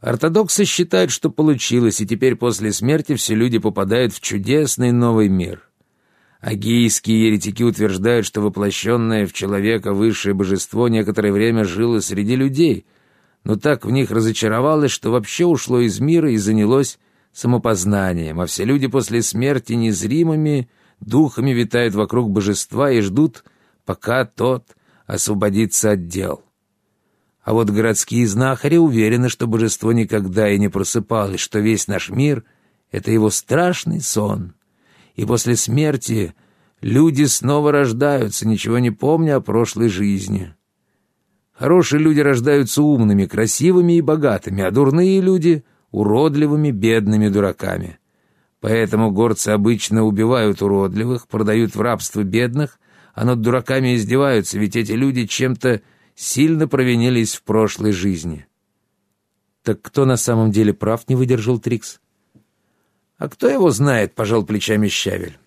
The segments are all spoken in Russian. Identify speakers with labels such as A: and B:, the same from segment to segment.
A: Ортодоксы считают, что получилось, и теперь после смерти все люди попадают в чудесный новый мир. Агийские еретики утверждают, что воплощенное в человека высшее божество некоторое время жило среди людей, но так в них разочаровалось, что вообще ушло из мира и занялось самопознанием, а все люди после смерти незримыми духами витают вокруг божества и ждут, пока тот освободится от дел. А вот городские знахари уверены, что божество никогда и не просыпалось, что весь наш мир — это его страшный сон. И после смерти люди снова рождаются, ничего не помня о прошлой жизни. Хорошие люди рождаются умными, красивыми и богатыми, а дурные люди — уродливыми, бедными дураками. Поэтому горцы обычно убивают уродливых, продают в рабство бедных, а над дураками издеваются, ведь эти люди чем-то сильно провинились в прошлой жизни.
B: Так кто на самом деле прав, не выдержал Трикс?
A: А кто его знает, пожал плечами Щавель.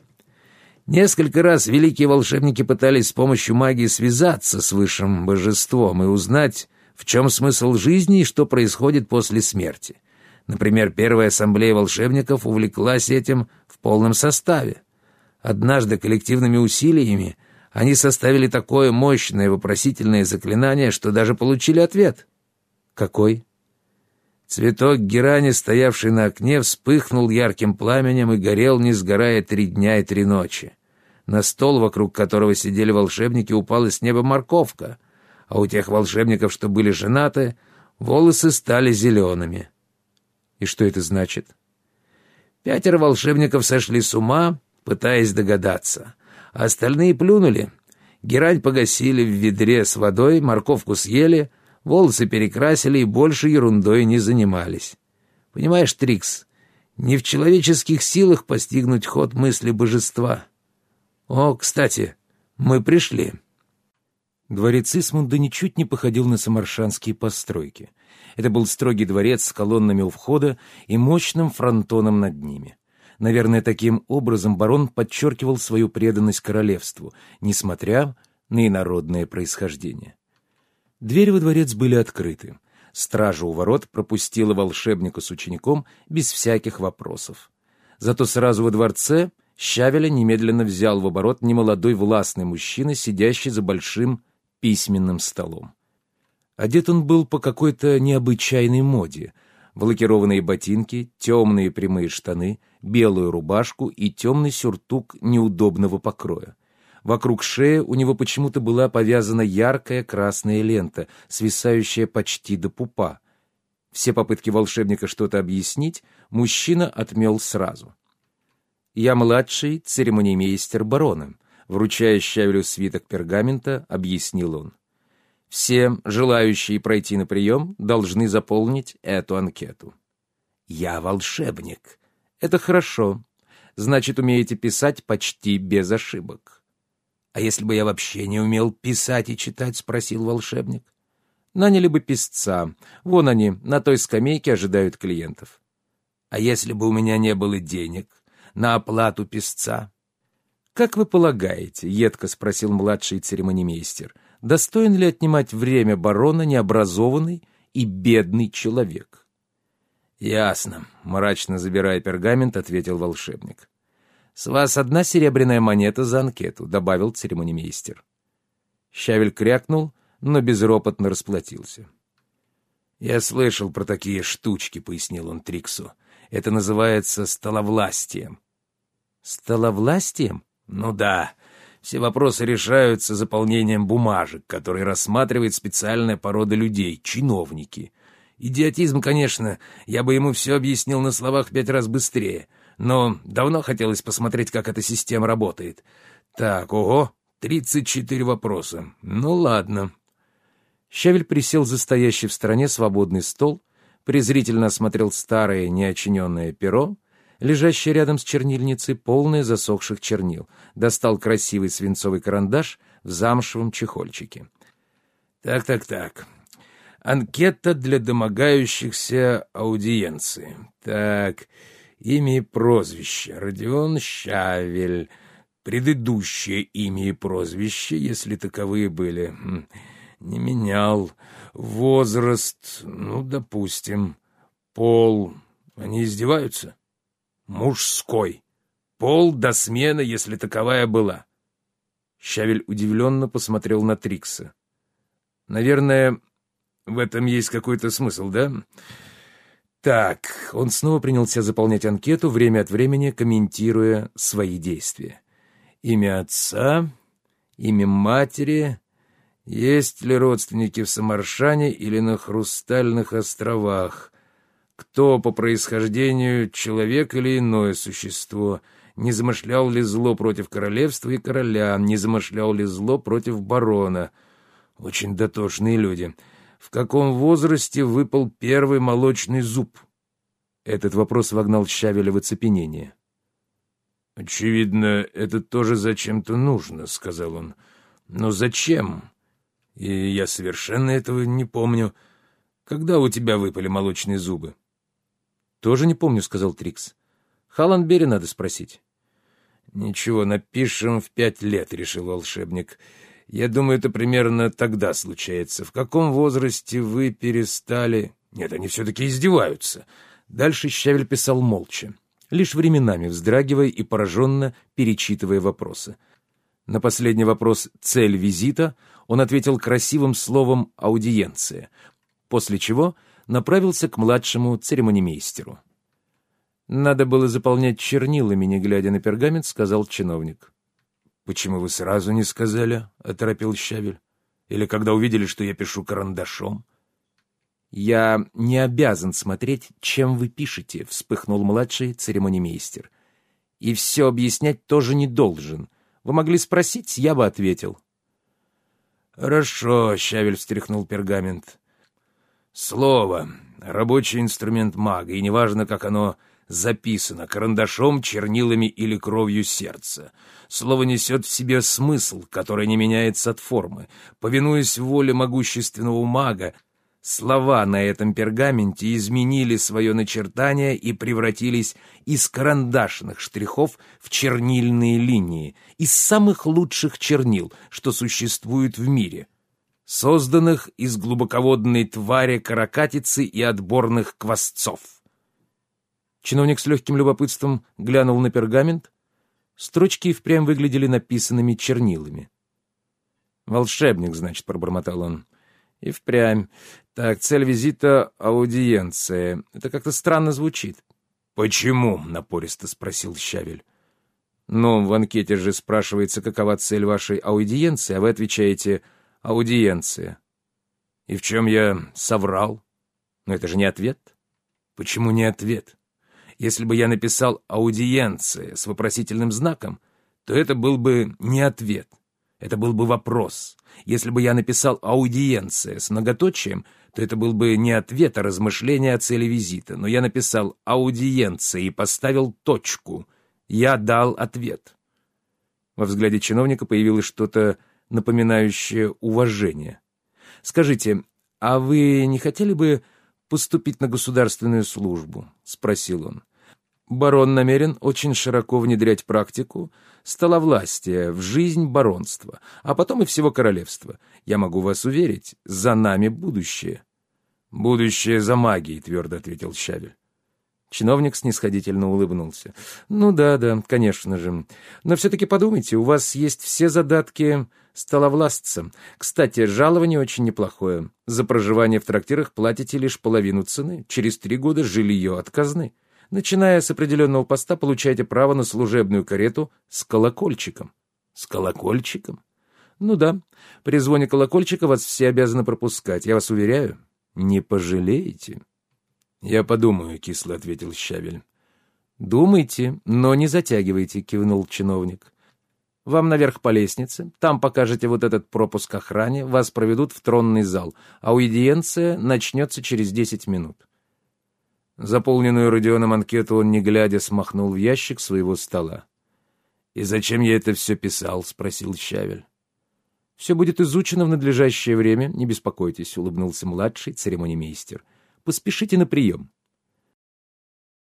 A: Несколько раз великие волшебники пытались с помощью магии связаться с высшим божеством и узнать, в чем смысл жизни и что происходит после смерти. Например, первая ассамблея волшебников увлеклась этим в полном составе. Однажды коллективными усилиями они составили такое мощное вопросительное заклинание, что даже получили ответ.
B: Какой?
A: Цветок герани, стоявший на окне, вспыхнул ярким пламенем и горел, не сгорая, три дня и три ночи. На стол, вокруг которого сидели волшебники, упала с неба морковка, а у тех волшебников, что были женаты, волосы стали зелеными.
B: И что это значит?
A: Пятеро волшебников сошли с ума, пытаясь догадаться — остальные плюнули. Герань погасили в ведре с водой, морковку съели, волосы перекрасили и больше ерундой не занимались. Понимаешь, Трикс, не в человеческих силах постигнуть ход мысли божества. О, кстати, мы пришли.
B: Дворец Исмунда ничуть не походил на самаршанские постройки. Это был строгий дворец с колоннами у входа и мощным фронтоном над ними. Наверное, таким образом барон подчеркивал свою преданность королевству, несмотря на инородное происхождение. Двери во дворец были открыты. Стража у ворот пропустила волшебника с учеником без всяких вопросов. Зато сразу во дворце Щавеля немедленно взял в оборот немолодой властный мужчина, сидящий за большим письменным столом. Одет он был по какой-то необычайной моде — в лакированные ботинки, темные прямые штаны, белую рубашку и темный сюртук неудобного покроя. Вокруг шеи у него почему-то была повязана яркая красная лента, свисающая почти до пупа. Все попытки волшебника что-то объяснить мужчина отмел сразу. «Я младший церемониймейстер барона», вручая Щавелю свиток пергамента, объяснил он. Все желающие пройти на прием должны заполнить эту анкету. «Я волшебник». «Это хорошо. Значит, умеете писать почти без ошибок». «А если бы я вообще не умел писать и читать?» — спросил волшебник. «Наняли бы писца. Вон они, на той скамейке ожидают клиентов». «А если бы у меня не было денег на оплату писца?» «Как вы полагаете?» — едко спросил младший церемонимейстер достоин ли отнимать время барона необразованный и бедный человек? «Ясно», — мрачно забирая пергамент, ответил волшебник. «С вас одна серебряная монета за анкету», — добавил церемонимейстер. Щавель крякнул, но безропотно расплатился. «Я слышал про такие штучки», — пояснил он Триксу. «Это называется столовластием». «Столовластием?»
A: «Ну да. Все вопросы решаются заполнением бумажек, которые рассматривает специальная порода людей — чиновники. Идиотизм, конечно, я бы ему все объяснил на словах пять раз быстрее, но давно хотелось посмотреть, как эта система работает. Так, ого, тридцать четыре вопроса. Ну ладно.
B: Щавель присел за стоящий в стороне свободный стол, презрительно осмотрел старое неочиненное перо, лежащая рядом с чернильницей, полная засохших чернил, достал красивый свинцовый карандаш в замшевом чехольчике.
A: «Так-так-так. Анкета для домогающихся аудиенции. Так, имя и прозвище. Родион Щавель. Предыдущее имя и прозвище, если таковые были. Не менял. Возраст, ну, допустим. Пол... Они издеваются? Мужской. Пол до смены, если таковая была. Щавель удивленно посмотрел на Трикса. Наверное, в этом есть какой-то смысл, да? Так, он снова принялся заполнять анкету, время от времени комментируя свои действия. Имя отца, имя матери, есть ли родственники в Самаршане или на Хрустальных островах, кто по происхождению человек или иное существо, не замышлял ли зло против королевства и короля, не замышлял ли зло против барона. Очень дотошные люди — в каком возрасте выпал первый молочный зуб? Этот вопрос вогнал Щавеля в оцепенение. «Очевидно, это тоже зачем-то нужно», — сказал он. «Но зачем? И я совершенно этого не помню. Когда у тебя выпали молочные зубы?»
B: «Тоже не помню», — сказал Трикс. «Халанбери надо спросить».
A: «Ничего, напишем в пять лет», — решил волшебник. Я думаю, это примерно тогда случается. В каком возрасте вы перестали... Нет, они все-таки издеваются.
B: Дальше Щавель писал молча, лишь временами вздрагивая и пораженно перечитывая вопросы. На последний вопрос «цель визита» он ответил красивым словом «аудиенция», после чего направился к младшему церемонимейстеру. «Надо было заполнять чернилами, не глядя на пергамент», — сказал чиновник.
A: «Почему вы сразу не сказали?» — оторопил Щавель. «Или когда увидели, что я пишу карандашом?»
B: «Я не обязан смотреть, чем вы пишете», — вспыхнул младший церемонимейстер. «И все объяснять тоже не должен. Вы могли спросить, я бы ответил».
A: «Хорошо», — Щавель встряхнул пергамент. «Слово — рабочий инструмент мага, и неважно, как оно записано карандашом, чернилами или кровью сердца. Слово несет в себе смысл, который не меняется от формы. Повинуясь воле могущественного мага, слова на этом пергаменте изменили свое начертание и превратились из карандашных штрихов в чернильные линии, из самых лучших чернил, что существуют в мире — созданных из глубоководной твари каракатицы и отборных квасцов.
B: Чиновник с легким любопытством глянул на пергамент. Строчки впрямь выглядели написанными чернилами.
A: «Волшебник, значит», — пробормотал он. «И впрямь. Так, цель визита — аудиенция. Это как-то странно звучит». «Почему?» — напористо спросил Щавель. «Ну, в анкете же спрашивается, какова цель вашей аудиенции, а вы отвечаете «аудиенция». И в чем я соврал? Но это же не ответ. Почему не ответ? Если бы я написал «аудиенция» с вопросительным знаком, то это был бы не ответ, это был бы вопрос. Если бы я написал «аудиенция» с многоточием, то это был бы не ответ, а размышление о цели визита. Но я написал «аудиенция» и поставил точку. Я дал ответ. Во взгляде чиновника появилось что-то напоминающее уважение. «Скажите, а вы не хотели бы поступить на государственную службу?» — спросил он. Барон намерен очень широко внедрять практику столовластия в жизнь баронства, а потом и всего королевства. Я могу вас уверить, за нами будущее. «Будущее за магией», — твердо ответил Щавель. Чиновник снисходительно улыбнулся. «Ну да, да, конечно же. Но все-таки подумайте, у вас есть все задатки столовластца. Кстати, жалование очень неплохое. За проживание в трактирах платите лишь половину цены. Через три года жилье от казны. Начиная с определенного поста, получаете право на служебную карету с колокольчиком. С колокольчиком? Ну да, при звоне колокольчика вас все обязаны пропускать, я вас уверяю. Не пожалеете. Я подумаю, кисло ответил Щавель. Думайте, но не затягивайте, кивнул чиновник. Вам наверх по лестнице, там покажете вот этот пропуск охране, вас проведут в тронный зал, а аудиенция начнется через десять минут. Заполненную Родионом анкету он, не глядя, смахнул в ящик своего стола. «И зачем я это все писал?» — спросил Щавель. «Все будет изучено в надлежащее время, не беспокойтесь», — улыбнулся младший церемонимейстер. «Поспешите на прием.